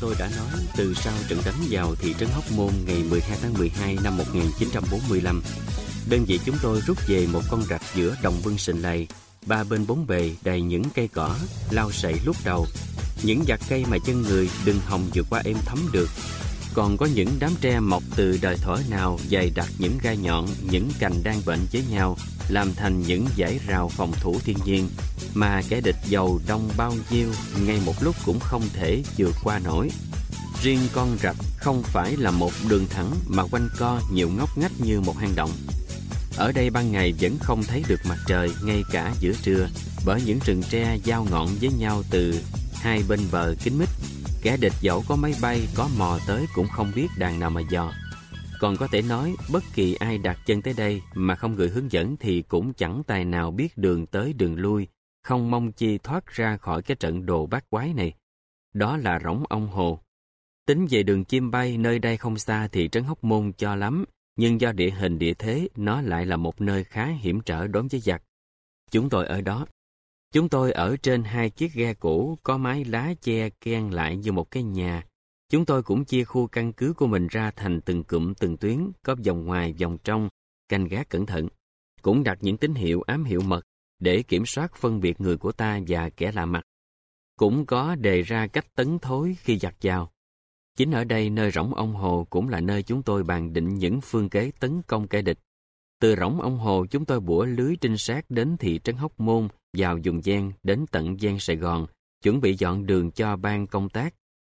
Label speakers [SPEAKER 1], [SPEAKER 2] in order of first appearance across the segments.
[SPEAKER 1] Tôi đã nói, từ sau trận đánh vào thị trấn Hóc Môn ngày 12 tháng 12 năm 1945, đơn vị chúng tôi rút về một con rạch giữa đồng vân sình lầy, ba bên bốn bề đầy những cây cỏ, lao sậy lúc đầu, những giặt cây mà chân người đừng hòng vượt qua êm thấm được. Còn có những đám tre mọc từ đời thổi nào dày đặc những gai nhọn, những cành đang bệnh với nhau, làm thành những dãy rào phòng thủ thiên nhiên mà kẻ địch giàu đông bao nhiêu ngay một lúc cũng không thể vượt qua nổi. Riêng con rạch không phải là một đường thẳng mà quanh co nhiều ngóc ngách như một hang động. Ở đây ban ngày vẫn không thấy được mặt trời ngay cả giữa trưa bởi những rừng tre giao ngọn với nhau từ hai bên bờ kín mít. Kẻ địch dẫu có máy bay, có mò tới cũng không biết đàn nào mà dò. Còn có thể nói, bất kỳ ai đặt chân tới đây mà không gửi hướng dẫn thì cũng chẳng tài nào biết đường tới đường lui, không mong chi thoát ra khỏi cái trận đồ bát quái này. Đó là rỗng ông hồ. Tính về đường chim bay nơi đây không xa thì trấn Hóc Môn cho lắm, nhưng do địa hình địa thế nó lại là một nơi khá hiểm trở đối với giặc. Chúng tôi ở đó. Chúng tôi ở trên hai chiếc ghe cũ có mái lá che ken lại như một cái nhà. Chúng tôi cũng chia khu căn cứ của mình ra thành từng cụm từng tuyến, có vòng ngoài, vòng trong, canh gác cẩn thận. Cũng đặt những tín hiệu ám hiệu mật để kiểm soát phân biệt người của ta và kẻ lạ mặt. Cũng có đề ra cách tấn thối khi giặc vào. Chính ở đây nơi rỗng ông Hồ cũng là nơi chúng tôi bàn định những phương kế tấn công kẻ địch. Từ rỗng ông Hồ chúng tôi bủa lưới trinh sát đến thị trấn Hóc Môn, vào dùng Gian đến tận Gian Sài Gòn, chuẩn bị dọn đường cho ban công tác.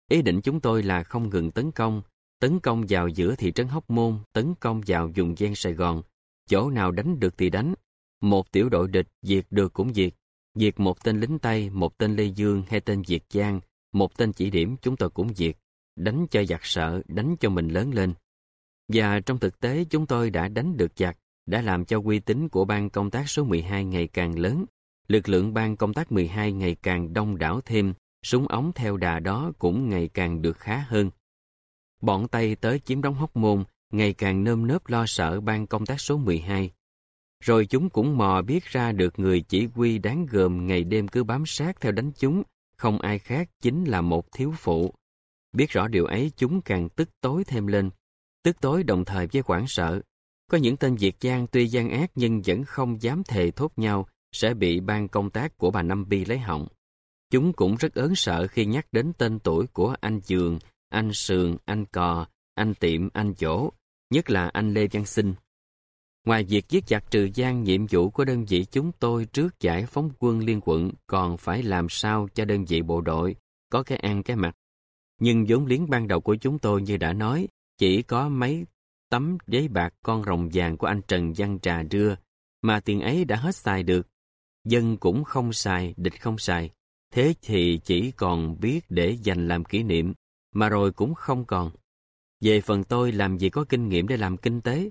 [SPEAKER 1] Ý định chúng tôi là không ngừng tấn công, tấn công vào giữa thị trấn Hóc Môn, tấn công vào dùng Gian Sài Gòn. Chỗ nào đánh được thì đánh. Một tiểu đội địch diệt được cũng diệt. Diệt một tên lính Tây, một tên Lê Dương hay tên Diệt Giang, một tên chỉ điểm chúng tôi cũng diệt đánh cho giặc sợ, đánh cho mình lớn lên. Và trong thực tế chúng tôi đã đánh được giặc, đã làm cho uy tín của ban công tác số 12 ngày càng lớn, lực lượng ban công tác 12 ngày càng đông đảo thêm, súng ống theo đà đó cũng ngày càng được khá hơn. Bọn Tây tới chiếm đóng hóc môn, ngày càng nơm nớp lo sợ ban công tác số 12. Rồi chúng cũng mò biết ra được người chỉ huy đáng gờm ngày đêm cứ bám sát theo đánh chúng, không ai khác chính là một thiếu phụ. Biết rõ điều ấy chúng càng tức tối thêm lên, tức tối đồng thời với hoảng sợ. Có những tên Việt Giang tuy gian ác nhưng vẫn không dám thề thốt nhau sẽ bị ban công tác của bà Năm Bi lấy họng. Chúng cũng rất ớn sợ khi nhắc đến tên tuổi của anh Dường, anh Sườn, anh Cò, anh Tiệm, anh Chỗ, nhất là anh Lê Văn Sinh. Ngoài việc giết chặt trừ gian, nhiệm vụ của đơn vị chúng tôi trước giải phóng quân liên quận còn phải làm sao cho đơn vị bộ đội có cái ăn cái mặt nhưng vốn liếng ban đầu của chúng tôi như đã nói, chỉ có mấy tấm giấy bạc con rồng vàng của anh Trần Văn Trà đưa, mà tiền ấy đã hết xài được. Dân cũng không xài, địch không xài. Thế thì chỉ còn biết để dành làm kỷ niệm, mà rồi cũng không còn. Về phần tôi làm gì có kinh nghiệm để làm kinh tế.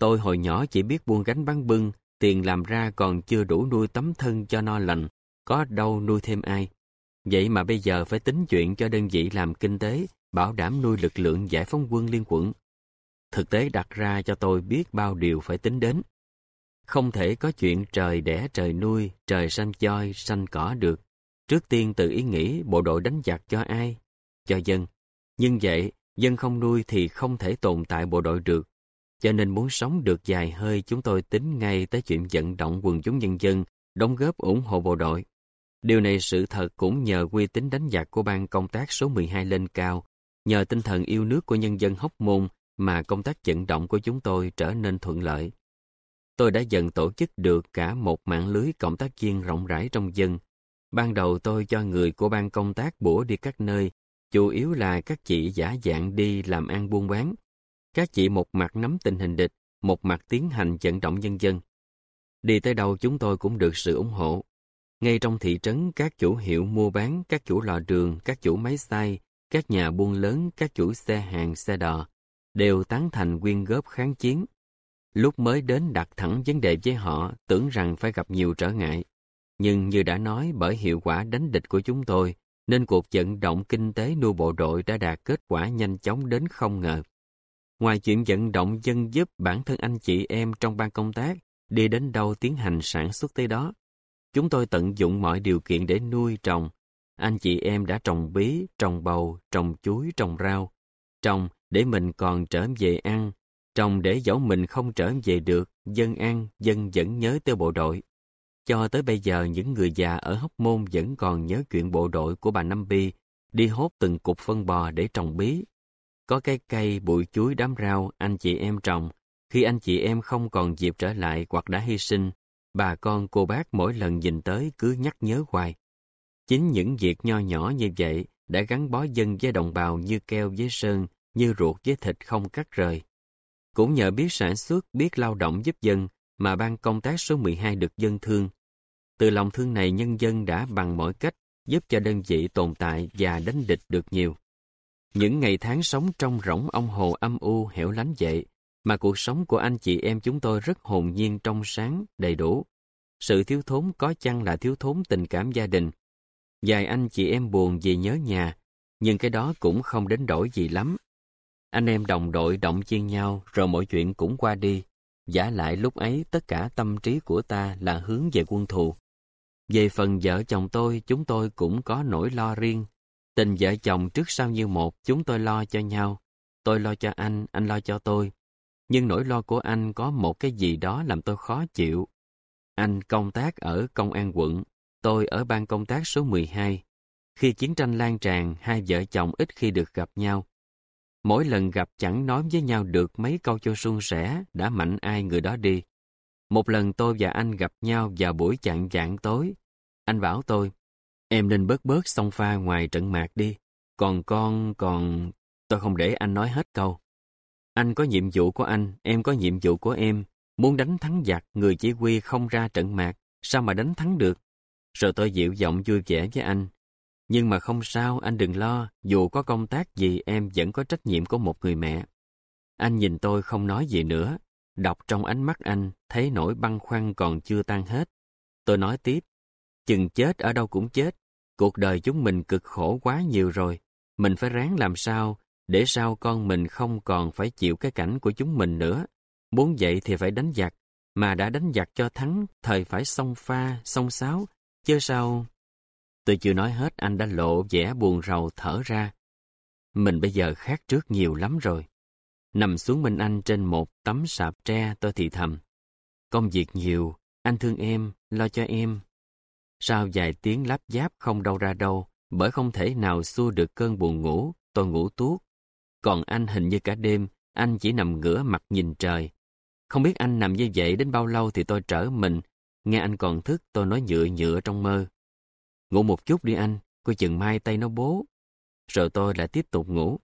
[SPEAKER 1] Tôi hồi nhỏ chỉ biết buôn gánh bán bưng, tiền làm ra còn chưa đủ nuôi tấm thân cho no lành, có đâu nuôi thêm ai. Vậy mà bây giờ phải tính chuyện cho đơn vị làm kinh tế, bảo đảm nuôi lực lượng giải phóng quân liên quận. Thực tế đặt ra cho tôi biết bao điều phải tính đến. Không thể có chuyện trời đẻ trời nuôi, trời xanh choi, xanh cỏ được. Trước tiên tự ý nghĩ bộ đội đánh giặc cho ai? Cho dân. Nhưng vậy, dân không nuôi thì không thể tồn tại bộ đội được. Cho nên muốn sống được dài hơi chúng tôi tính ngay tới chuyện vận động quần chúng nhân dân, đóng góp ủng hộ bộ đội. Điều này sự thật cũng nhờ uy tín đánh giặc của ban công tác số 12 lên cao, nhờ tinh thần yêu nước của nhân dân Hóc Môn mà công tác vận động của chúng tôi trở nên thuận lợi. Tôi đã dần tổ chức được cả một mạng lưới cộng tác viên rộng rãi trong dân. Ban đầu tôi cho người của ban công tác bủa đi các nơi, chủ yếu là các chị giả dạng đi làm ăn buôn bán. Các chị một mặt nắm tình hình địch, một mặt tiến hành vận động nhân dân. Đi tới đâu chúng tôi cũng được sự ủng hộ. Ngay trong thị trấn, các chủ hiệu mua bán, các chủ lò đường, các chủ máy xay, các nhà buôn lớn, các chủ xe hàng, xe đò, đều tán thành quyên góp kháng chiến. Lúc mới đến đặt thẳng vấn đề với họ, tưởng rằng phải gặp nhiều trở ngại. Nhưng như đã nói bởi hiệu quả đánh địch của chúng tôi, nên cuộc vận động kinh tế nuôi bộ đội đã đạt kết quả nhanh chóng đến không ngờ. Ngoài chuyện vận động dân giúp bản thân anh chị em trong ban công tác, đi đến đâu tiến hành sản xuất tới đó, Chúng tôi tận dụng mọi điều kiện để nuôi trồng. anh chị em đã trồng bí, trồng bầu, trồng chuối, trồng rau. Trồng để mình còn trở về ăn, trồng để dẫu mình không trở về được, dân an dân vẫn nhớ tới bộ đội. Cho tới bây giờ những người già ở Hóc Môn vẫn còn nhớ chuyện bộ đội của bà Năm Bi đi hốt từng cục phân bò để trồng bí. Có cây cây, bụi chuối, đám rau anh chị em trồng. Khi anh chị em không còn dịp trở lại hoặc đã hy sinh, bà con cô bác mỗi lần nhìn tới cứ nhắc nhớ hoài. Chính những việc nho nhỏ như vậy đã gắn bó dân với đồng bào như keo với sơn, như ruột với thịt không cắt rời. Cũng nhờ biết sản xuất, biết lao động giúp dân mà ban công tác số 12 được dân thương. Từ lòng thương này nhân dân đã bằng mọi cách giúp cho đơn vị tồn tại và đánh địch được nhiều. Những ngày tháng sống trong rỗng ông hồ âm u hẻo lánh vậy, mà cuộc sống của anh chị em chúng tôi rất hồn nhiên trong sáng, đầy đủ. Sự thiếu thốn có chăng là thiếu thốn tình cảm gia đình. Vài anh chị em buồn vì nhớ nhà, nhưng cái đó cũng không đến đổi gì lắm. Anh em đồng đội động viên nhau rồi mọi chuyện cũng qua đi. Giả lại lúc ấy tất cả tâm trí của ta là hướng về quân thù. Về phần vợ chồng tôi, chúng tôi cũng có nỗi lo riêng. Tình vợ chồng trước sau như một, chúng tôi lo cho nhau. Tôi lo cho anh, anh lo cho tôi. Nhưng nỗi lo của anh có một cái gì đó làm tôi khó chịu. Anh công tác ở công an quận, tôi ở ban công tác số 12. Khi chiến tranh lan tràn, hai vợ chồng ít khi được gặp nhau. Mỗi lần gặp chẳng nói với nhau được mấy câu cho suôn sẻ, đã mạnh ai người đó đi. Một lần tôi và anh gặp nhau vào buổi chạng vạng tối. Anh bảo tôi, em nên bớt bớt song pha ngoài trận mạc đi. Còn con, còn... Tôi không để anh nói hết câu. Anh có nhiệm vụ của anh, em có nhiệm vụ của em. Muốn đánh thắng giặc, người chỉ huy không ra trận mạc. Sao mà đánh thắng được? Rồi tôi dịu giọng vui vẻ với anh. Nhưng mà không sao, anh đừng lo. Dù có công tác gì, em vẫn có trách nhiệm của một người mẹ. Anh nhìn tôi không nói gì nữa. Đọc trong ánh mắt anh, thấy nỗi băn khoăn còn chưa tan hết. Tôi nói tiếp, chừng chết ở đâu cũng chết. Cuộc đời chúng mình cực khổ quá nhiều rồi. Mình phải ráng làm sao, để sao con mình không còn phải chịu cái cảnh của chúng mình nữa. Muốn vậy thì phải đánh giặc, mà đã đánh giặc cho thắng, thời phải song pha, song sáo, chứ sao... Tôi chưa nói hết anh đã lộ vẻ buồn rầu thở ra. Mình bây giờ khác trước nhiều lắm rồi. Nằm xuống bên anh trên một tấm sạp tre tôi thì thầm. Công việc nhiều, anh thương em, lo cho em. Sau vài tiếng lắp giáp không đâu ra đâu, bởi không thể nào xua được cơn buồn ngủ, tôi ngủ tuốt. Còn anh hình như cả đêm, anh chỉ nằm ngửa mặt nhìn trời. Không biết anh nằm như vậy đến bao lâu thì tôi trở mình. Nghe anh còn thức tôi nói nhựa nhựa trong mơ. Ngủ một chút đi anh, coi chừng mai tay nó bố. Rồi tôi lại tiếp tục ngủ.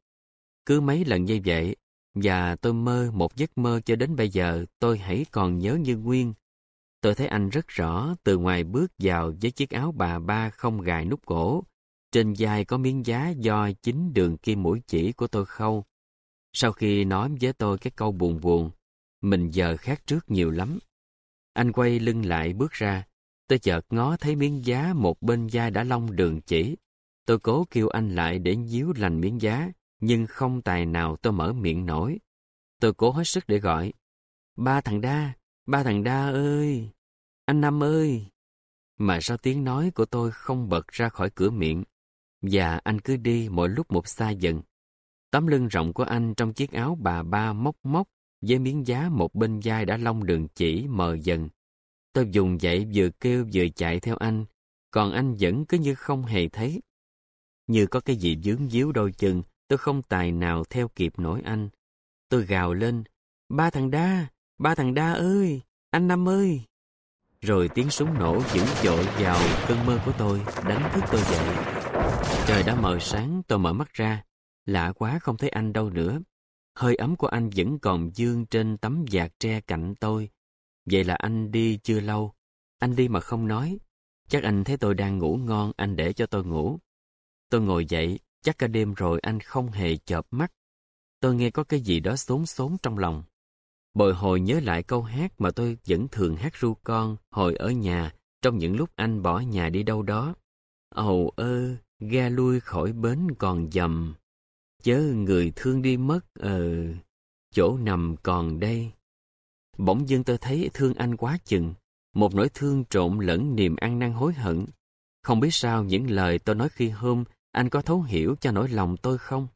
[SPEAKER 1] Cứ mấy lần như vậy, và tôi mơ một giấc mơ cho đến bây giờ tôi hãy còn nhớ như nguyên. Tôi thấy anh rất rõ từ ngoài bước vào với chiếc áo bà ba không gài nút cổ. Trên vai có miếng giá do chính đường kim mũi chỉ của tôi khâu. Sau khi nói với tôi cái câu buồn buồn, mình giờ khác trước nhiều lắm. Anh quay lưng lại bước ra. Tôi chợt ngó thấy miếng giá một bên vai đã long đường chỉ. Tôi cố kêu anh lại để díu lành miếng giá, nhưng không tài nào tôi mở miệng nổi. Tôi cố hết sức để gọi. Ba thằng đa, ba thằng đa ơi, anh Năm ơi. Mà sao tiếng nói của tôi không bật ra khỏi cửa miệng, và anh cứ đi mỗi lúc một xa dần. Tấm lưng rộng của anh trong chiếc áo bà ba móc móc với miếng giá một bên vai đã long đường chỉ mờ dần. Tôi dùng dậy vừa kêu vừa chạy theo anh, còn anh vẫn cứ như không hề thấy. Như có cái gì dướng díu đôi chân, tôi không tài nào theo kịp nổi anh. Tôi gào lên, ba thằng đa, ba thằng đa ơi, anh Năm ơi. Rồi tiếng súng nổ dữ dội vào cơn mơ của tôi, đánh thức tôi dậy. Trời đã mờ sáng, tôi mở mắt ra. Lạ quá không thấy anh đâu nữa. Hơi ấm của anh vẫn còn dương trên tấm vạt tre cạnh tôi. Vậy là anh đi chưa lâu. Anh đi mà không nói. Chắc anh thấy tôi đang ngủ ngon, anh để cho tôi ngủ. Tôi ngồi dậy, chắc cả đêm rồi anh không hề chợp mắt. Tôi nghe có cái gì đó xốn xốn trong lòng. Bồi hồi nhớ lại câu hát mà tôi vẫn thường hát ru con hồi ở nhà trong những lúc anh bỏ nhà đi đâu đó. Ầu ơ, ga lui khỏi bến còn dầm. Chớ người thương đi mất, ờ, chỗ nằm còn đây. Bỗng dưng tôi thấy thương anh quá chừng, một nỗi thương trộn lẫn niềm ăn năn hối hận. Không biết sao những lời tôi nói khi hôm anh có thấu hiểu cho nỗi lòng tôi không?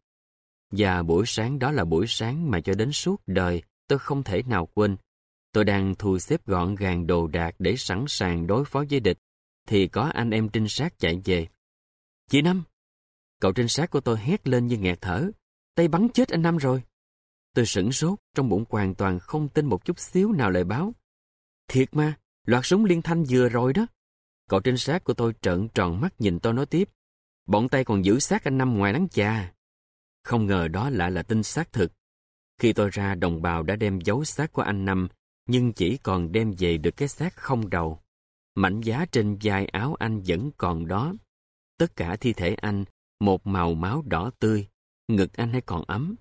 [SPEAKER 1] Và buổi sáng đó là buổi sáng mà cho đến suốt đời tôi không thể nào quên. Tôi đang thu xếp gọn gàng đồ đạc để sẵn sàng đối phó với địch, thì có anh em trinh sát chạy về. Chị Năm! Cậu trinh sát của tôi hét lên như nghẹt thở. Tay bắn chết anh Năm rồi. Tôi sửng sốt, trong bụng hoàn toàn không tin một chút xíu nào lời báo. Thiệt mà, loạt súng liên thanh vừa rồi đó. Cậu trinh sát của tôi trợn tròn mắt nhìn tôi nói tiếp. Bọn tay còn giữ xác anh Năm ngoài nắng chà. Không ngờ đó lại là tin xác thực. Khi tôi ra, đồng bào đã đem giấu xác của anh Năm, nhưng chỉ còn đem về được cái xác không đầu. Mảnh giá trên vai áo anh vẫn còn đó. Tất cả thi thể anh, một màu máu đỏ tươi, ngực anh hay còn ấm.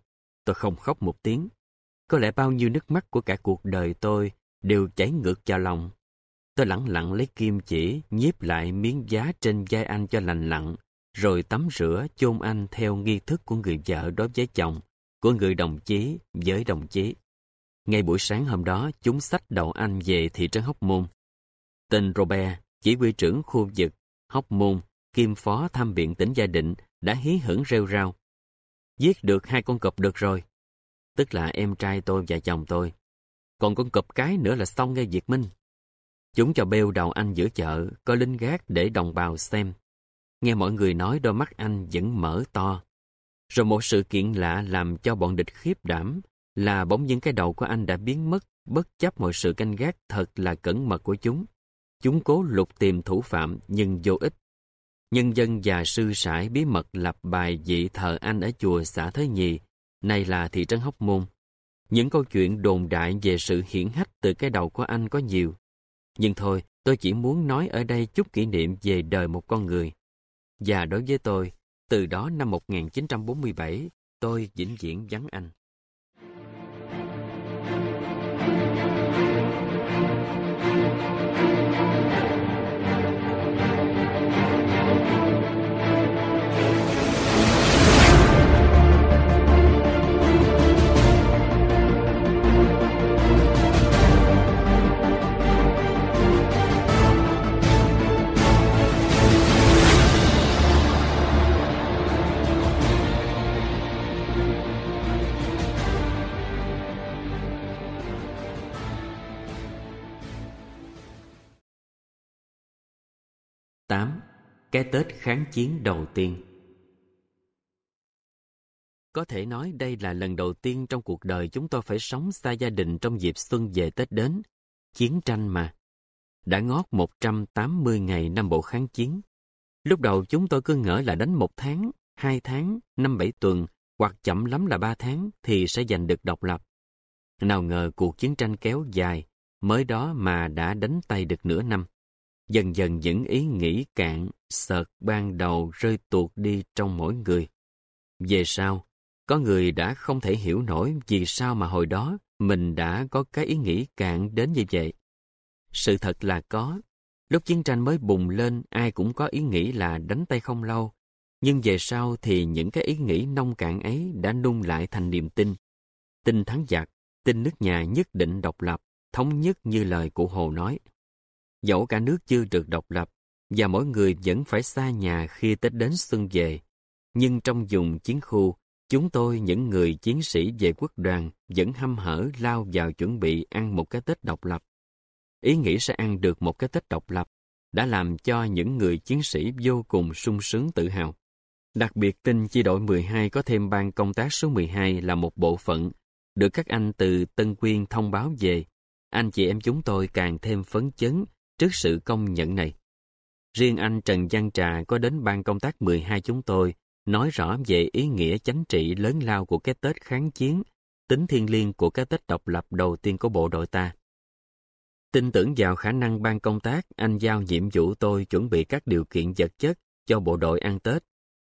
[SPEAKER 1] Tôi không khóc một tiếng. Có lẽ bao nhiêu nước mắt của cả cuộc đời tôi đều chảy ngược vào lòng. Tôi lặng lặng lấy kim chỉ, nhiếp lại miếng giá trên vai anh cho lành lặng, rồi tắm rửa chôn anh theo nghi thức của người vợ đối với chồng, của người đồng chí với đồng chí. Ngay buổi sáng hôm đó, chúng xách đầu anh về thị trấn Hóc Môn. Tên Robert, chỉ huy trưởng khu vực Hóc Môn, kim phó tham biện tỉnh Gia Định, đã hí hửng rêu rao. Giết được hai con cọp được rồi. Tức là em trai tôi và chồng tôi. Còn con cọp cái nữa là xong ngay Việt Minh. Chúng cho bêu đầu anh giữa chợ, có linh gác để đồng bào xem. Nghe mọi người nói đôi mắt anh vẫn mở to. Rồi một sự kiện lạ làm cho bọn địch khiếp đảm là bỗng những cái đầu của anh đã biến mất bất chấp mọi sự canh gác thật là cẩn mật của chúng. Chúng cố lục tìm thủ phạm nhưng vô ích. Nhân dân và sư sãi bí mật lập bài vị thờ anh ở chùa xã Thới Nhì, nay là thị trấn Hóc Môn. Những câu chuyện đồn đại về sự hiển hách từ cái đầu của anh có nhiều. Nhưng thôi, tôi chỉ muốn nói ở đây chút kỷ niệm về đời một con người. Và đối với tôi, từ đó năm 1947, tôi vĩnh viễn vắng anh. Cái Tết kháng chiến đầu tiên Có thể nói đây là lần đầu tiên trong cuộc đời chúng tôi phải sống xa gia đình trong dịp xuân về Tết đến. Chiến tranh mà. Đã ngót 180 ngày năm bộ kháng chiến. Lúc đầu chúng tôi cứ ngỡ là đánh một tháng, hai tháng, năm bảy tuần, hoặc chậm lắm là ba tháng thì sẽ giành được độc lập. Nào ngờ cuộc chiến tranh kéo dài, mới đó mà đã đánh tay được nửa năm. Dần dần những ý nghĩ cạn, sợt ban đầu rơi tuột đi trong mỗi người. Về sau, có người đã không thể hiểu nổi vì sao mà hồi đó mình đã có cái ý nghĩ cạn đến như vậy. Sự thật là có. Lúc chiến tranh mới bùng lên, ai cũng có ý nghĩ là đánh tay không lâu. Nhưng về sau thì những cái ý nghĩ nông cạn ấy đã nung lại thành niềm tin. Tin thắng giặc, tin nước nhà nhất định độc lập, thống nhất như lời của Hồ nói. Dẫu cả nước chưa được độc lập, và mỗi người vẫn phải xa nhà khi Tết đến xuân về. Nhưng trong vùng chiến khu, chúng tôi những người chiến sĩ về quốc đoàn vẫn hăm hở lao vào chuẩn bị ăn một cái Tết độc lập. Ý nghĩ sẽ ăn được một cái Tết độc lập đã làm cho những người chiến sĩ vô cùng sung sướng tự hào. Đặc biệt tin chi đội 12 có thêm ban công tác số 12 là một bộ phận, được các anh từ Tân Quyên thông báo về. Anh chị em chúng tôi càng thêm phấn chấn trước sự công nhận này. Riêng anh Trần Văn Trà có đến ban công tác 12 chúng tôi, nói rõ về ý nghĩa chánh trị lớn lao của cái Tết kháng chiến, tính thiên liêng của cái Tết độc lập đầu tiên của bộ đội ta. Tin tưởng vào khả năng ban công tác, anh giao nhiệm vụ tôi chuẩn bị các điều kiện vật chất cho bộ đội ăn Tết.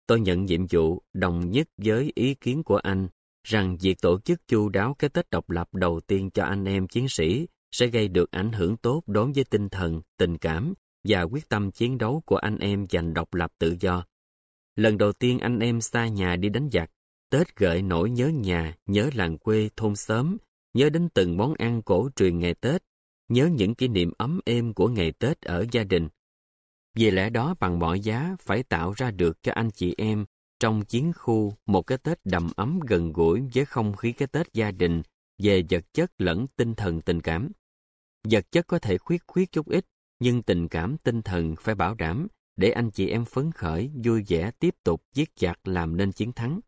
[SPEAKER 1] Tôi nhận nhiệm vụ đồng nhất với ý kiến của anh rằng việc tổ chức chu đáo cái Tết độc lập đầu tiên cho anh em chiến sĩ sẽ gây được ảnh hưởng tốt đối với tinh thần, tình cảm và quyết tâm chiến đấu của anh em giành độc lập tự do. Lần đầu tiên anh em xa nhà đi đánh giặc, Tết gợi nỗi nhớ nhà, nhớ làng quê, thôn xóm, nhớ đến từng món ăn cổ truyền ngày Tết, nhớ những kỷ niệm ấm êm của ngày Tết ở gia đình. Vì lẽ đó bằng mọi giá phải tạo ra được cho anh chị em trong chiến khu một cái Tết đầm ấm gần gũi với không khí cái Tết gia đình về vật chất lẫn tinh thần tình cảm. Vật chất có thể khuyết khuyết chút ít, nhưng tình cảm tinh thần phải bảo đảm để anh chị em phấn khởi, vui vẻ tiếp tục giết chặt làm nên chiến thắng.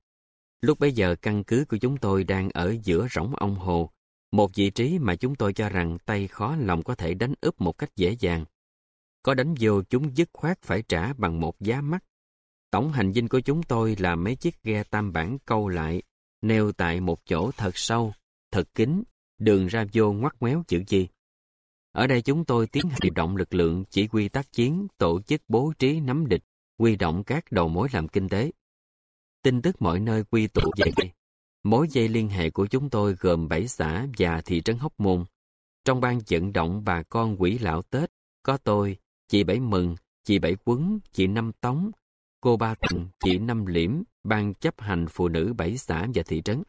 [SPEAKER 1] Lúc bấy giờ căn cứ của chúng tôi đang ở giữa rỗng ông hồ, một vị trí mà chúng tôi cho rằng tay khó lòng có thể đánh úp một cách dễ dàng. Có đánh vô chúng dứt khoát phải trả bằng một giá mắc. Tổng hành dinh của chúng tôi là mấy chiếc ghe tam bản câu lại, neo tại một chỗ thật sâu, thật kín, đường ra vô ngoắt ngoéo chữ gì. Ở đây chúng tôi tiến hành điều động lực lượng chỉ huy tác chiến, tổ chức bố trí nắm địch, huy động các đầu mối làm kinh tế. Tin tức mọi nơi quy tụ về đây. Mối dây liên hệ của chúng tôi gồm 7 xã và thị trấn Hóc Môn. Trong ban vận động bà con quỷ lão Tết, có tôi, chị Bảy Mừng, chị Bảy Quấn, chị Năm Tống, cô Ba Tận, chị Năm Liễm, ban chấp hành phụ nữ bảy xã và thị trấn.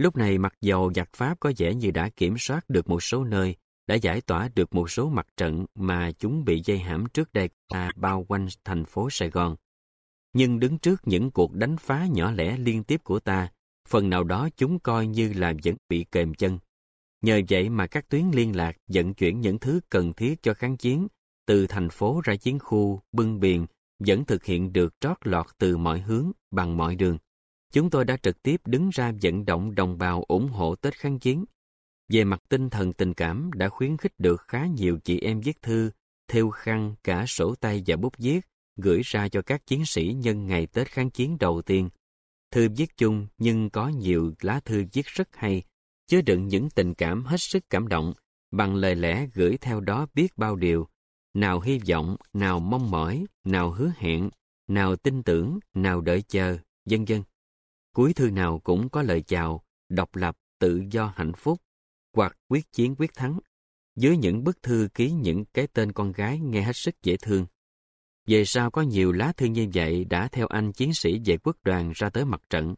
[SPEAKER 1] Lúc này mặc dầu giặc Pháp có vẻ như đã kiểm soát được một số nơi, đã giải tỏa được một số mặt trận mà chúng bị dây hãm trước đây ta bao quanh thành phố Sài Gòn. Nhưng đứng trước những cuộc đánh phá nhỏ lẻ liên tiếp của ta, phần nào đó chúng coi như là vẫn bị kềm chân. Nhờ vậy mà các tuyến liên lạc vận chuyển những thứ cần thiết cho kháng chiến từ thành phố ra chiến khu, bưng biển vẫn thực hiện được trót lọt từ mọi hướng, bằng mọi đường. Chúng tôi đã trực tiếp đứng ra vận động đồng bào ủng hộ Tết kháng chiến. Về mặt tinh thần tình cảm đã khuyến khích được khá nhiều chị em viết thư, theo khăn, cả sổ tay và bút viết, gửi ra cho các chiến sĩ nhân ngày Tết kháng chiến đầu tiên. Thư viết chung nhưng có nhiều lá thư viết rất hay, chứa đựng những tình cảm hết sức cảm động, bằng lời lẽ gửi theo đó biết bao điều, nào hy vọng, nào mong mỏi, nào hứa hẹn, nào tin tưởng, nào đợi chờ, vân vân. Cuối thư nào cũng có lời chào, độc lập, tự do hạnh phúc, hoặc quyết chiến quyết thắng, dưới những bức thư ký những cái tên con gái nghe hết sức dễ thương. Về sau có nhiều lá thư như vậy đã theo anh chiến sĩ vệ quốc đoàn ra tới mặt trận.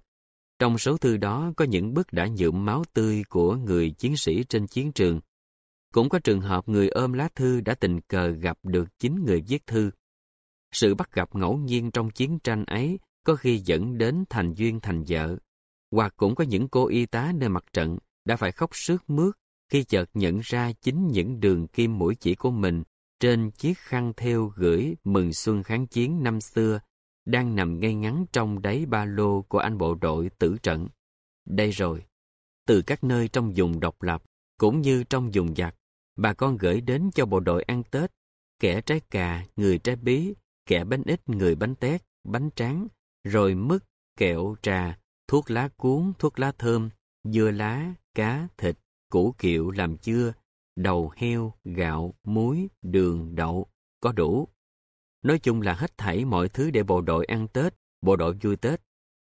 [SPEAKER 1] Trong số thư đó có những bức đã nhuộm máu tươi của người chiến sĩ trên chiến trường. Cũng có trường hợp người ôm lá thư đã tình cờ gặp được chính người viết thư. Sự bắt gặp ngẫu nhiên trong chiến tranh ấy có khi dẫn đến thành duyên thành vợ. Hoặc cũng có những cô y tá nơi mặt trận đã phải khóc sướt mướt khi chợt nhận ra chính những đường kim mũi chỉ của mình trên chiếc khăn theo gửi mừng xuân kháng chiến năm xưa đang nằm ngay ngắn trong đáy ba lô của anh bộ đội tử trận. Đây rồi, từ các nơi trong vùng độc lập cũng như trong vùng giặc, bà con gửi đến cho bộ đội ăn Tết, kẻ trái cà, người trái bí, kẻ bánh ít, người bánh tét, bánh tráng, rồi mứt, kẹo, trà, thuốc lá cuốn, thuốc lá thơm, dưa lá, cá, thịt, củ kiệu làm chưa, đầu heo, gạo, muối, đường, đậu, có đủ. Nói chung là hết thảy mọi thứ để bộ đội ăn Tết, bộ đội vui Tết.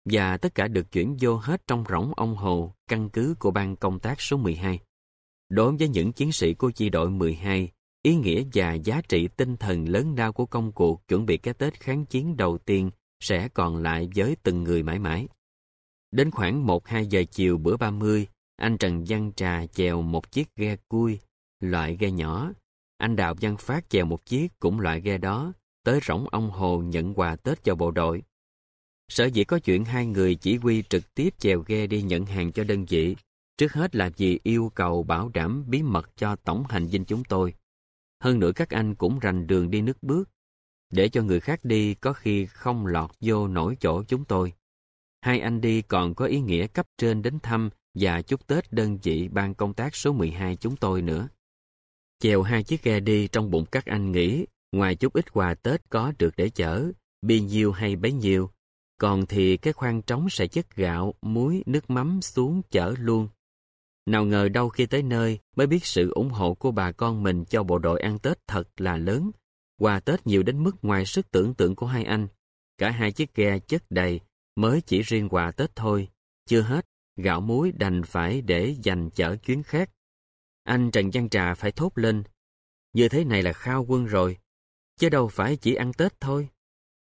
[SPEAKER 1] Và tất cả được chuyển vô hết trong rỗng ông Hồ, căn cứ của ban công tác số 12. Đối với những chiến sĩ của chi đội 12, ý nghĩa và giá trị tinh thần lớn lao của công cuộc chuẩn bị cái Tết kháng chiến đầu tiên sẽ còn lại với từng người mãi mãi. Đến khoảng 1-2 giờ chiều bữa 30, anh Trần Văn Trà chèo một chiếc ghe cui, loại ghe nhỏ. Anh Đào Văn Phát chèo một chiếc cũng loại ghe đó, tới rỗng ông Hồ nhận quà Tết cho bộ đội. Sở dĩ có chuyện hai người chỉ huy trực tiếp chèo ghe đi nhận hàng cho đơn vị, trước hết là vì yêu cầu bảo đảm bí mật cho tổng hành dinh chúng tôi. Hơn nữa các anh cũng rành đường đi nước bước, để cho người khác đi có khi không lọt vô nổi chỗ chúng tôi. Hai anh đi còn có ý nghĩa cấp trên đến thăm và chúc Tết đơn vị ban công tác số 12 chúng tôi nữa. Chèo hai chiếc ghe đi trong bụng các anh nghĩ, ngoài chút ít quà Tết có được để chở, bi nhiêu hay bấy nhiêu, còn thì cái khoang trống sẽ chất gạo, muối, nước mắm xuống chở luôn. Nào ngờ đâu khi tới nơi mới biết sự ủng hộ của bà con mình cho bộ đội ăn Tết thật là lớn. Quà Tết nhiều đến mức ngoài sức tưởng tượng của hai anh. Cả hai chiếc ghe chất đầy, mới chỉ riêng quà Tết thôi. Chưa hết, gạo muối đành phải để dành chở chuyến khác. Anh Trần Văn Trà phải thốt lên, như thế này là khao quân rồi, chứ đâu phải chỉ ăn Tết thôi.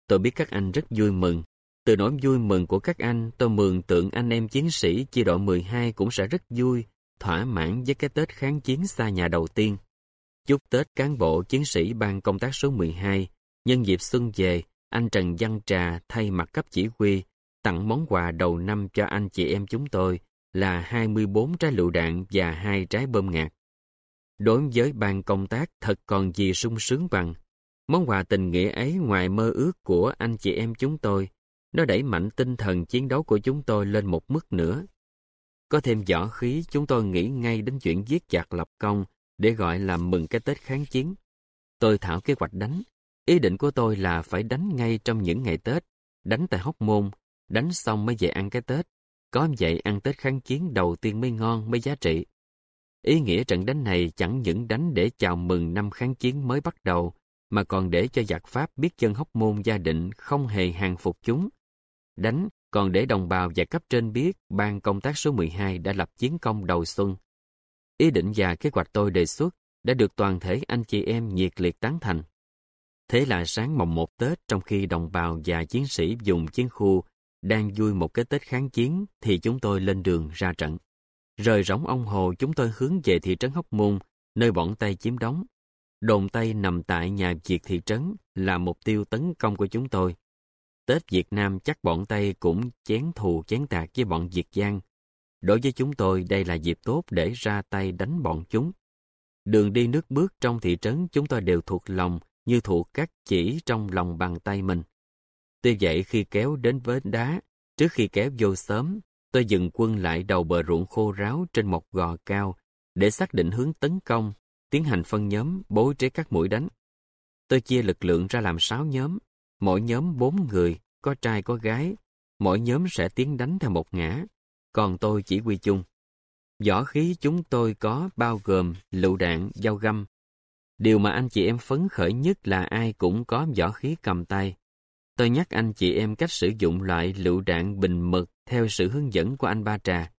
[SPEAKER 1] Tôi biết các anh rất vui mừng. Từ nỗi vui mừng của các anh, tôi mường tượng anh em chiến sĩ chi đội 12 cũng sẽ rất vui, thỏa mãn với cái Tết kháng chiến xa nhà đầu tiên. Chúc Tết cán bộ chiến sĩ ban công tác số 12 Nhân dịp xuân về, anh Trần Văn Trà thay mặt cấp chỉ huy tặng món quà đầu năm cho anh chị em chúng tôi là 24 trái lựu đạn và hai trái bơm ngạt. Đối với ban công tác thật còn gì sung sướng bằng. Món quà tình nghĩa ấy ngoài mơ ước của anh chị em chúng tôi, nó đẩy mạnh tinh thần chiến đấu của chúng tôi lên một mức nữa. Có thêm võ khí, chúng tôi nghĩ ngay đến chuyện giết chặt lập công để gọi là mừng cái Tết kháng chiến. Tôi thảo kế hoạch đánh. Ý định của tôi là phải đánh ngay trong những ngày Tết, đánh tại Hóc Môn, đánh xong mới về ăn cái Tết. Có vậy ăn Tết kháng chiến đầu tiên mới ngon, mới giá trị. Ý nghĩa trận đánh này chẳng những đánh để chào mừng năm kháng chiến mới bắt đầu, mà còn để cho giặc Pháp biết chân hóc môn gia định không hề hàng phục chúng. Đánh còn để đồng bào và cấp trên biết ban công tác số 12 đã lập chiến công đầu xuân. Ý định và kế hoạch tôi đề xuất đã được toàn thể anh chị em nhiệt liệt tán thành. Thế là sáng mồng một Tết trong khi đồng bào và chiến sĩ dùng chiến khu đang vui một cái Tết kháng chiến thì chúng tôi lên đường ra trận. Rời rõng ông Hồ chúng tôi hướng về thị trấn Hóc Môn, nơi bọn Tây chiếm đóng. Đồn Tây nằm tại nhà Việt thị trấn là mục tiêu tấn công của chúng tôi. Tết Việt Nam chắc bọn Tây cũng chén thù chén tạc với bọn Việt Giang. Đối với chúng tôi đây là dịp tốt để ra tay đánh bọn chúng. Đường đi nước bước trong thị trấn chúng tôi đều thuộc lòng như thuộc các chỉ trong lòng bàn tay mình. Tuy vậy khi kéo đến vết đá, trước khi kéo vô sớm, tôi dừng quân lại đầu bờ ruộng khô ráo trên một gò cao để xác định hướng tấn công, tiến hành phân nhóm, bố trí các mũi đánh. Tôi chia lực lượng ra làm sáu nhóm, mỗi nhóm bốn người, có trai có gái, mỗi nhóm sẽ tiến đánh theo một ngã, còn tôi chỉ huy chung. Võ khí chúng tôi có bao gồm lựu đạn, dao găm. Điều mà anh chị em phấn khởi nhất là ai cũng có võ khí cầm tay. Tôi nhắc anh chị em cách sử dụng loại lựu đạn bình mực theo sự hướng dẫn của anh Ba Trà.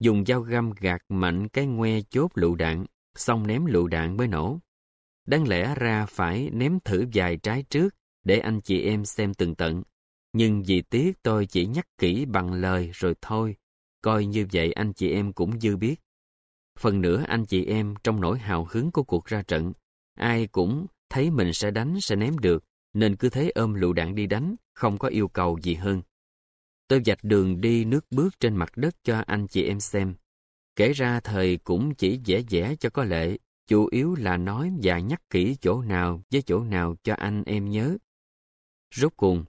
[SPEAKER 1] Dùng dao găm gạt mạnh cái ngoe chốt lựu đạn, xong ném lựu đạn mới nổ. Đáng lẽ ra phải ném thử vài trái trước để anh chị em xem từng tận. Nhưng vì tiếc tôi chỉ nhắc kỹ bằng lời rồi thôi, coi như vậy anh chị em cũng dư biết. Phần nữa anh chị em trong nỗi hào hứng của cuộc ra trận, ai cũng thấy mình sẽ đánh sẽ ném được, nên cứ thế ôm lựu đạn đi đánh, không có yêu cầu gì hơn. Tôi dạch đường đi nước bước trên mặt đất cho anh chị em xem. Kể ra thời cũng chỉ dễ dễ cho có lệ, chủ yếu là nói và nhắc kỹ chỗ nào với chỗ nào cho anh em nhớ. Rốt cùng,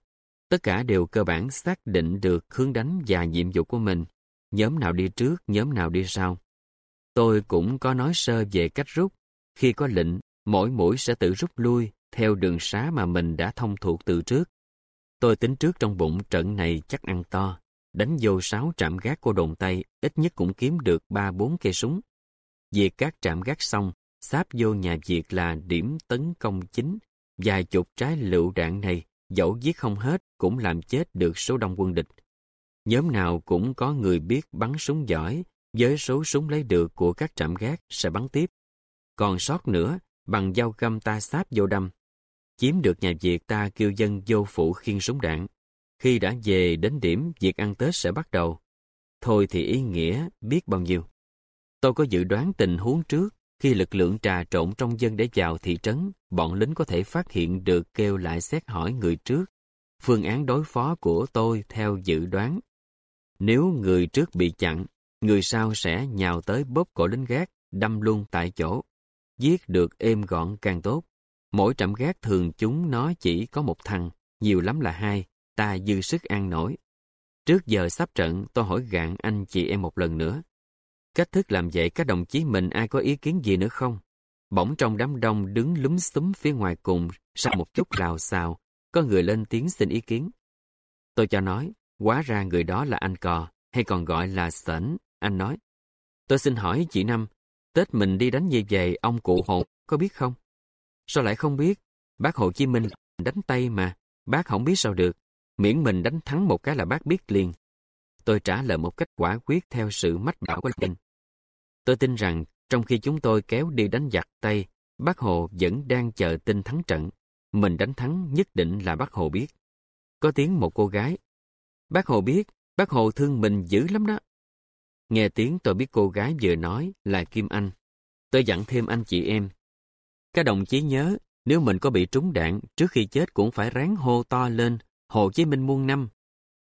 [SPEAKER 1] tất cả đều cơ bản xác định được hướng đánh và nhiệm vụ của mình, nhóm nào đi trước, nhóm nào đi sau. Tôi cũng có nói sơ về cách rút, khi có lệnh, mỗi mũi sẽ tự rút lui theo đường xá mà mình đã thông thuộc từ trước. Tôi tính trước trong bụng trận này chắc ăn to, đánh vô sáu trạm gác của đồn Tây ít nhất cũng kiếm được ba bốn cây súng. Việc các trạm gác xong, sáp vô nhà Việt là điểm tấn công chính, vài chục trái lựu đạn này, dẫu giết không hết cũng làm chết được số đông quân địch. Nhóm nào cũng có người biết bắn súng giỏi, với số súng lấy được của các trạm gác sẽ bắn tiếp. Còn sót nữa, bằng dao găm ta sáp vô đâm. Chiếm được nhà Việt ta kêu dân vô phụ khiên súng đạn. Khi đã về đến điểm, việc ăn Tết sẽ bắt đầu. Thôi thì ý nghĩa biết bao nhiêu. Tôi có dự đoán tình huống trước, khi lực lượng trà trộn trong dân để vào thị trấn, bọn lính có thể phát hiện được kêu lại xét hỏi người trước. Phương án đối phó của tôi theo dự đoán. Nếu người trước bị chặn, người sau sẽ nhào tới bóp cổ lính gác, đâm luôn tại chỗ. Giết được êm gọn càng tốt. Mỗi trạm gác thường chúng nó chỉ có một thằng, nhiều lắm là hai, ta dư sức ăn nổi. Trước giờ sắp trận, tôi hỏi gạn anh chị em một lần nữa. Cách thức làm vậy các đồng chí mình ai có ý kiến gì nữa không? Bỗng trong đám đông đứng lúm xúm phía ngoài cùng, sau một chút rào xào, có người lên tiếng xin ý kiến. Tôi cho nói, quá ra người đó là anh Cò, hay còn gọi là Sển, anh nói. Tôi xin hỏi chị Năm, Tết mình đi đánh như vậy, ông cụ hồ có biết không? Sao lại không biết? Bác Hồ Chí Minh đánh tay mà, bác không biết sao được. Miễn mình đánh thắng một cái là bác biết liền. Tôi trả lời một cách quả quyết theo sự mách bảo của Linh. Tôi tin rằng trong khi chúng tôi kéo đi đánh giặc Tây, bác Hồ vẫn đang chờ tin thắng trận. Mình đánh thắng nhất định là bác Hồ biết. Có tiếng một cô gái. Bác Hồ biết, bác Hồ thương mình dữ lắm đó. Nghe tiếng tôi biết cô gái vừa nói là Kim Anh. Tôi dặn thêm anh chị em. Các đồng chí nhớ, Nếu mình có bị trúng đạn, trước khi chết cũng phải ráng hô to lên, Hồ Chí Minh muôn năm.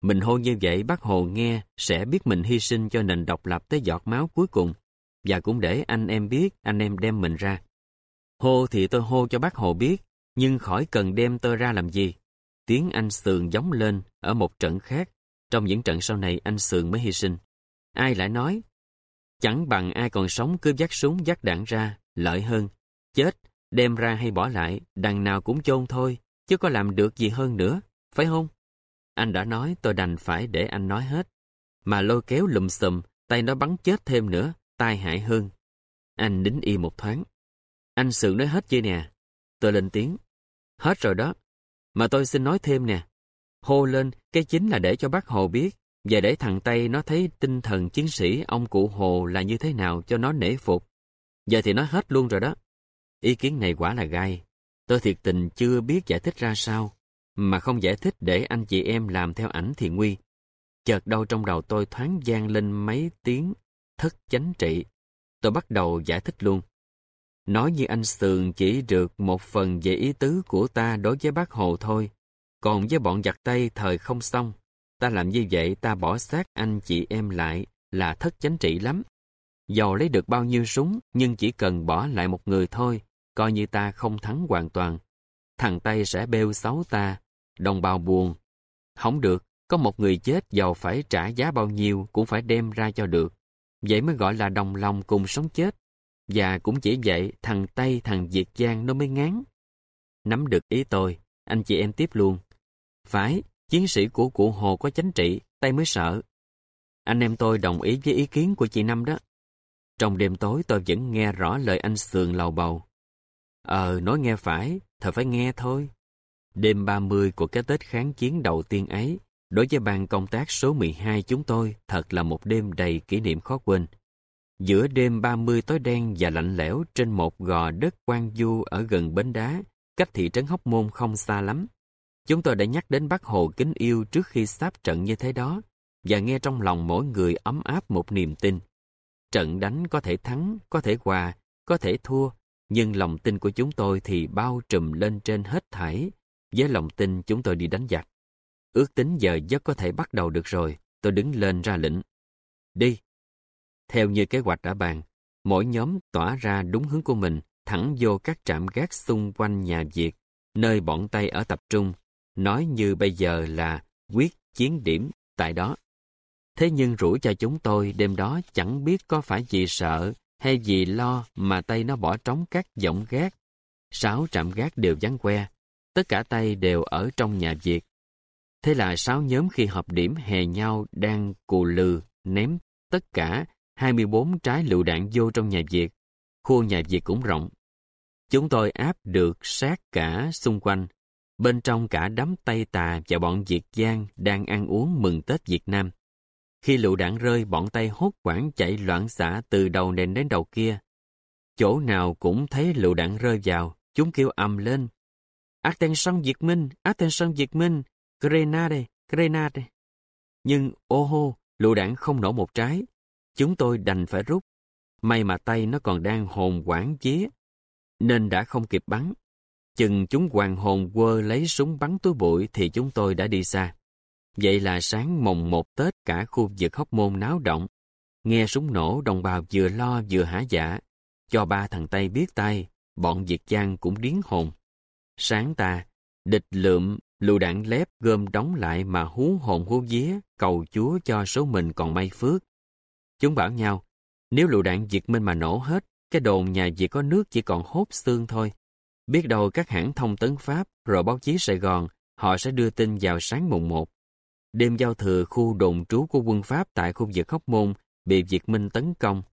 [SPEAKER 1] Mình hô như vậy bác Hồ nghe sẽ biết mình hy sinh cho nền độc lập tới giọt máu cuối cùng. Và cũng để anh em biết anh em đem mình ra. Hô thì tôi hô cho bác Hồ biết, nhưng khỏi cần đem tôi ra làm gì. Tiếng anh Sườn giống lên ở một trận khác. Trong những trận sau này anh Sườn mới hy sinh. Ai lại nói, chẳng bằng ai còn sống cứ dắt súng dắt đạn ra, lợi hơn. Chết, đem ra hay bỏ lại, đằng nào cũng chôn thôi, chứ có làm được gì hơn nữa, phải không? Anh đã nói tôi đành phải để anh nói hết. Mà lôi kéo lùm xùm, tay nó bắn chết thêm nữa, tai hại hơn. Anh đính y một thoáng. Anh sườn nói hết chưa nè? Tôi lên tiếng. Hết rồi đó. Mà tôi xin nói thêm nè. Hô lên, cái chính là để cho bác Hồ biết, và để thằng Tây nó thấy tinh thần chiến sĩ ông cụ Hồ là như thế nào cho nó nể phục. Giờ thì nói hết luôn rồi đó. Ý kiến này quả là gai. Tôi thiệt tình chưa biết giải thích ra sao, mà không giải thích để anh chị em làm theo ảnh thì nguy. Chợt đâu trong đầu tôi thoáng gian lên mấy tiếng thất chánh trị. Tôi bắt đầu giải thích luôn. Nói như anh Sườn chỉ được một phần về ý tứ của ta đối với bác Hồ thôi. Còn với bọn giặc Tây thời không xong. Ta làm như vậy ta bỏ xác anh chị em lại là thất chánh trị lắm. Dầu lấy được bao nhiêu súng nhưng chỉ cần bỏ lại một người thôi, coi như ta không thắng hoàn toàn. Thằng Tây sẽ bêu xấu ta, đồng bào buồn. Không được, có một người chết dầu phải trả giá bao nhiêu cũng phải đem ra cho được. Vậy mới gọi là đồng lòng cùng sống chết. Và cũng chỉ vậy, thằng Tây, thằng Diệt Giang nó mới ngán. Nắm được ý tôi, anh chị em tiếp luôn. Phải, chiến sĩ của cụ Hồ có chánh trị, tay mới sợ. Anh em tôi đồng ý với ý kiến của chị Năm đó. Trong đêm tối tôi vẫn nghe rõ lời anh Sườn lầu bầu. Ờ, nói nghe phải, thật phải nghe thôi. Đêm 30 của cái Tết kháng chiến đầu tiên ấy, đối với ban công tác số 12 chúng tôi thật là một đêm đầy kỷ niệm khó quên. Giữa đêm 30 tối đen và lạnh lẽo trên một gò đất quan du ở gần bến đá, cách thị trấn Hóc Môn không xa lắm. Chúng tôi đã nhắc đến bác Hồ kính yêu trước khi sáp trận như thế đó, và nghe trong lòng mỗi người ấm áp một niềm tin. Trận đánh có thể thắng, có thể hòa, có thể thua, nhưng lòng tin của chúng tôi thì bao trùm lên trên hết thảy. Với lòng tin chúng tôi đi đánh giặc. Ước tính giờ giấc có thể bắt đầu được rồi, tôi đứng lên ra lệnh. Đi! Theo như kế hoạch đã bàn, mỗi nhóm tỏa ra đúng hướng của mình, thẳng vô các trạm gác xung quanh nhà Việt, nơi bọn Tây ở tập trung, nói như bây giờ là quyết chiến điểm tại đó. Thế nhưng rủi cho chúng tôi đêm đó chẳng biết có phải vì sợ hay vì lo mà tay nó bỏ trống các giọng gác. Sáu trạm gác đều vắng que, tất cả tay đều ở trong nhà việc. Thế là sáu nhóm khi họp điểm hè nhau đang cù lừ, ném tất cả 24 trái lựu đạn vô trong nhà việc. Khu nhà việc cũng rộng. Chúng tôi áp được sát cả xung quanh. Bên trong cả đám Tây Tà và bọn Việt Giang đang ăn uống mừng Tết Việt Nam. Khi lựu đạn rơi, bọn Tây hốt quảng chạy loạn xạ từ đầu nền đến đầu kia. Chỗ nào cũng thấy lựu đạn rơi vào, chúng kêu ầm lên. Attention Việt Minh, Attention Việt Minh, Grenade, Grenade. Nhưng ô hô, lựu đạn không nổ một trái. Chúng tôi đành phải rút. May mà tay nó còn đang hồn quảng chế, nên đã không kịp bắn. Chừng chúng hoàng hồn quơ lấy súng bắn túi bụi thì chúng tôi đã đi xa. Vậy là sáng mồng một Tết cả khu vực hóc môn náo động. Nghe súng nổ đồng bào vừa lo vừa hả giả. Cho ba thằng Tây biết tay, bọn Việt Giang cũng điến hồn. Sáng ta, địch lượm, lựu đạn lép gom đóng lại mà hú hồn hú vía, cầu chúa cho số mình còn may phước. Chúng bảo nhau, nếu lựu đạn Việt Minh mà nổ hết, cái đồn nhà Việt có nước chỉ còn hốt xương thôi. Biết đâu các hãng thông tấn Pháp rồi báo chí Sài Gòn, họ sẽ đưa tin vào sáng mùng 1. Đêm giao thừa khu đồn trú của quân Pháp tại khu vực Hóc Môn bị Việt Minh tấn công.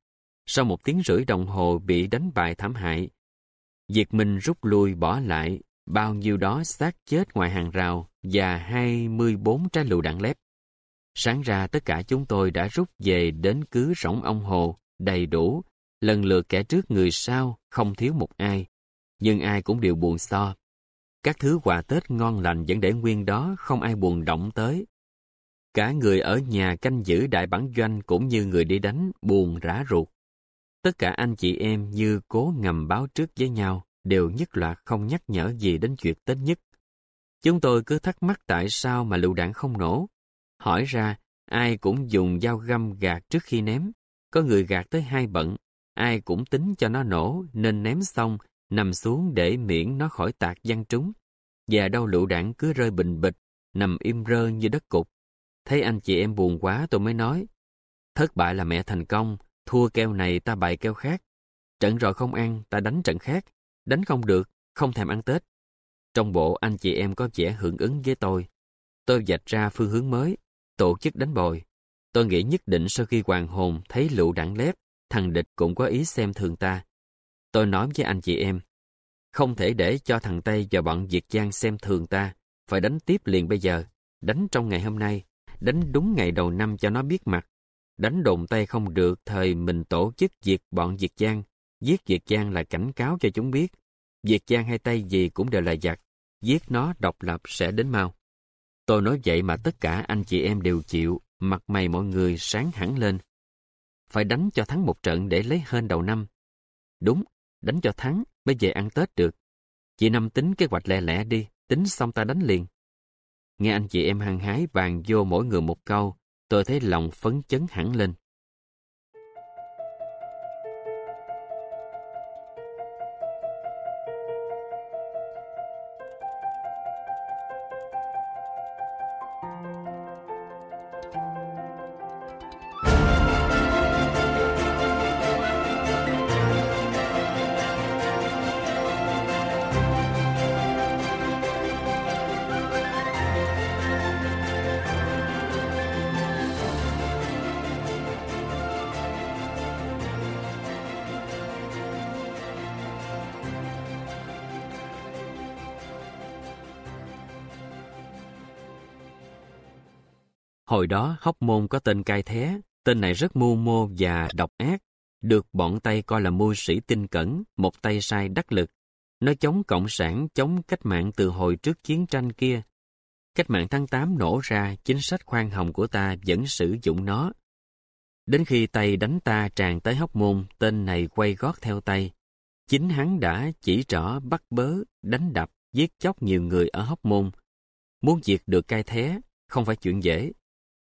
[SPEAKER 1] Sau một tiếng rưỡi đồng hồ bị đánh bại thảm hại, Việt Minh rút lui bỏ lại bao nhiêu đó xác chết ngoài hàng rào và 24 trái lựu đạn lép. Sáng ra tất cả chúng tôi đã rút về đến cứ rỗng ông hồ, đầy đủ, lần lượt kẻ trước người sau, không thiếu một ai. Nhưng ai cũng đều buồn so. Các thứ quà Tết ngon lành vẫn để nguyên đó, không ai buồn động tới. Cả người ở nhà canh giữ đại bản doanh cũng như người đi đánh buồn rã ruột. Tất cả anh chị em như cố ngầm báo trước với nhau, đều nhất loạt không nhắc nhở gì đến chuyện tết nhất. Chúng tôi cứ thắc mắc tại sao mà lựu đạn không nổ. Hỏi ra, ai cũng dùng dao găm gạt trước khi ném. Có người gạt tới hai bận, ai cũng tính cho nó nổ nên ném xong, nằm xuống để miễn nó khỏi tạc văng trúng. Và đau lựu đạn cứ rơi bình bịch, nằm im rơ như đất cục. Thấy anh chị em buồn quá tôi mới nói, thất bại là mẹ thành công, thua keo này ta bại keo khác. Trận rồi không ăn, ta đánh trận khác. Đánh không được, không thèm ăn Tết. Trong bộ anh chị em có vẻ hưởng ứng với tôi. Tôi dạch ra phương hướng mới, tổ chức đánh bồi. Tôi nghĩ nhất định sau khi hoàng hồn thấy lựu đạn lép, thằng địch cũng có ý xem thường ta. Tôi nói với anh chị em, không thể để cho thằng Tây và bọn Việt Giang xem thường ta, phải đánh tiếp liền bây giờ, đánh trong ngày hôm nay, đánh đúng ngày đầu năm cho nó biết mặt. Đánh đồn Tây không được thời mình tổ chức diệt bọn Việt Giang, giết Việt Giang là cảnh cáo cho chúng biết. Việt Giang hay Tây gì cũng đều là giặc, giết nó độc lập sẽ đến mau. Tôi nói vậy mà tất cả anh chị em đều chịu, mặt mày mọi người sáng hẳn lên. Phải đánh cho thắng một trận để lấy hên đầu năm. Đúng, đánh cho thắng mới về ăn Tết được. Chị Năm tính kế hoạch lẹ lẹ đi, tính xong ta đánh liền. Nghe anh chị em hăng hái bàn vô mỗi người một câu, tôi thấy lòng phấn chấn hẳn lên. Hồi đó Hóc Môn có tên cai thế tên này rất mưu mô và độc ác, được bọn Tây coi là mưu sĩ tinh cẩn, một tay sai đắc lực. Nó chống cộng sản, chống cách mạng từ hồi trước chiến tranh kia. Cách mạng tháng 8 nổ ra, chính sách khoan hồng của ta vẫn sử dụng nó. Đến khi Tây đánh ta tràn tới Hóc Môn, tên này quay gót theo Tây. Chính hắn đã chỉ rõ bắt bớ, đánh đập, giết chóc nhiều người ở Hóc Môn. Muốn diệt được cai thế không phải chuyện dễ.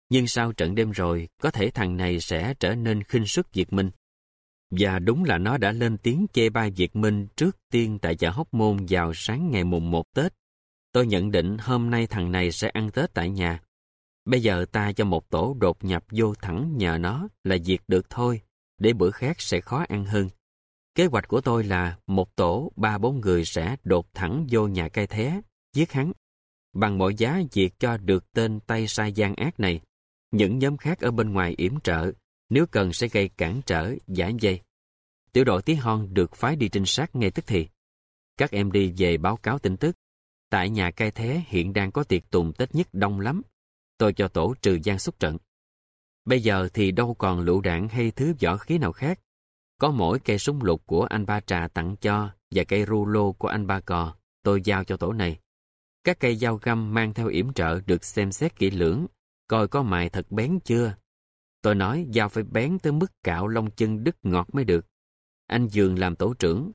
[SPEAKER 1] Nhưng sau trận đêm rồi, có thể thằng này sẽ trở nên khinh suất Việt Minh. Và đúng là nó đã lên tiếng chê bai Việt Minh trước tiên tại chợ Hóc Môn vào sáng ngày mùng 1 Tết. Tôi nhận định hôm nay thằng này sẽ ăn Tết tại nhà. Bây giờ ta cho một tổ đột nhập vô thẳng nhờ nó là diệt được thôi, để bữa khác sẽ khó ăn hơn. Kế hoạch của tôi là một tổ ba bốn người sẽ đột thẳng vô nhà cây thé, giết hắn. Bằng mọi giá diệt cho được tên tay sai gian ác này. Những nhóm khác ở bên ngoài yểm trợ, nếu cần sẽ gây cản trở, giải dây. Tiểu đội tí hon được phái đi trinh sát ngay tức thì. Các em đi về báo cáo tin tức. Tại nhà cai thế hiện đang có tiệc tùng Tết nhất đông lắm. Tôi cho tổ trừ gian xuất trận. Bây giờ thì đâu còn lựu đạn hay thứ võ khí nào khác. Có mỗi cây súng lục của anh Ba Trà tặng cho và cây rulo của anh Ba Cò tôi giao cho tổ này. Các cây dao găm mang theo yểm trợ được xem xét kỹ lưỡng coi có mài thật bén chưa. Tôi nói dao phải bén tới mức cạo lông chân đứt ngọt mới được. Anh Dường làm tổ trưởng.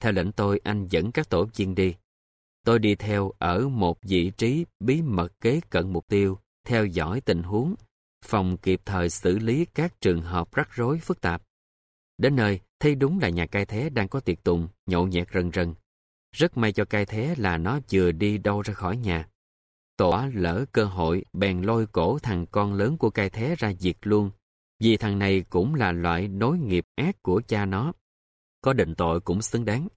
[SPEAKER 1] Theo lệnh tôi, anh dẫn các tổ viên đi. Tôi đi theo ở một vị trí bí mật kế cận mục tiêu, theo dõi tình huống, phòng kịp thời xử lý các trường hợp rắc rối phức tạp. Đến nơi, thấy đúng là nhà cai thế đang có tiệc tùng, nhậu nhẹt rần rần. Rất may cho cai thế là nó vừa đi đâu ra khỏi nhà. Tỏa lỡ cơ hội bèn lôi cổ thằng con lớn của cai thế ra diệt luôn, vì thằng này cũng là loại nối nghiệp ác của cha nó. Có định tội cũng xứng đáng.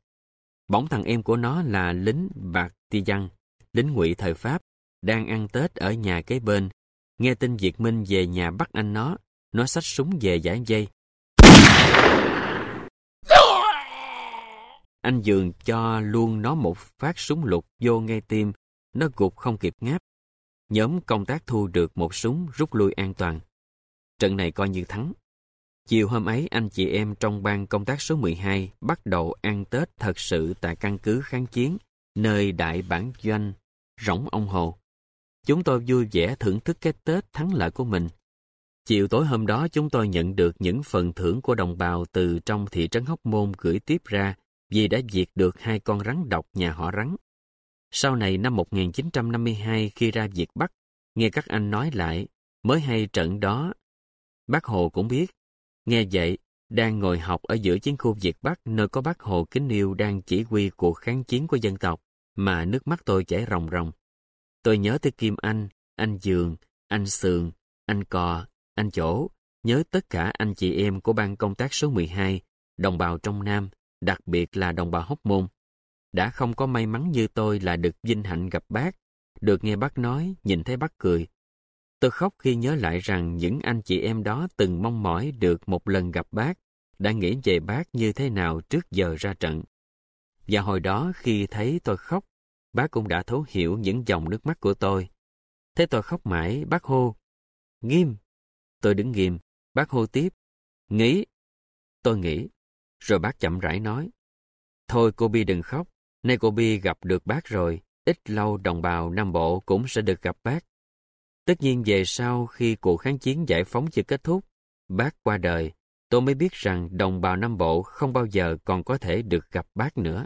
[SPEAKER 1] Bỗng thằng em của nó là lính bạc ti văn, lính ngụy thời Pháp, đang ăn Tết ở nhà kế bên. Nghe tin Việt Minh về nhà bắt anh nó, nó xách súng về giải dây. Anh dường cho luôn nó một phát súng lục vô ngay tim nó gục không kịp ngáp. Nhóm công tác thu được một súng rút lui an toàn. Trận này coi như thắng. Chiều hôm ấy, anh chị em trong ban công tác số 12 bắt đầu ăn Tết thật sự tại căn cứ kháng chiến, nơi đại bản doanh, rỗng ông Hồ. Chúng tôi vui vẻ thưởng thức cái Tết thắng lợi của mình. Chiều tối hôm đó chúng tôi nhận được những phần thưởng của đồng bào từ trong thị trấn Hóc Môn gửi tiếp ra vì đã diệt được hai con rắn độc nhà họ rắn. Sau này năm 1952 khi ra Việt Bắc, nghe các anh nói lại, mới hay trận đó. Bác Hồ cũng biết. Nghe vậy, đang ngồi học ở giữa chiến khu Việt Bắc nơi có bác Hồ kính yêu đang chỉ huy cuộc kháng chiến của dân tộc, mà nước mắt tôi chảy ròng ròng. Tôi nhớ tới Kim Anh, anh Dường, anh Sườn, anh Cò, anh Chỗ, nhớ tất cả anh chị em của ban công tác số 12, đồng bào trong Nam, đặc biệt là đồng bào Hóc Môn. Đã không có may mắn như tôi là được vinh hạnh gặp bác, được nghe bác nói, nhìn thấy bác cười. Tôi khóc khi nhớ lại rằng những anh chị em đó từng mong mỏi được một lần gặp bác, đã nghĩ về bác như thế nào trước giờ ra trận. Và hồi đó khi thấy tôi khóc, bác cũng đã thấu hiểu những dòng nước mắt của tôi. Thế tôi khóc mãi, bác hô. Nghiêm! Tôi đứng nghiêm, bác hô tiếp. Nghĩ! Tôi nghĩ. Rồi bác chậm rãi nói. Thôi cô Bi đừng khóc, nay cô Bi gặp được bác rồi, ít lâu đồng bào Nam Bộ cũng sẽ được gặp bác. Tất nhiên về sau khi cuộc kháng chiến giải phóng chưa kết thúc, bác qua đời, tôi mới biết rằng đồng bào Nam Bộ không bao giờ còn có thể được gặp bác nữa.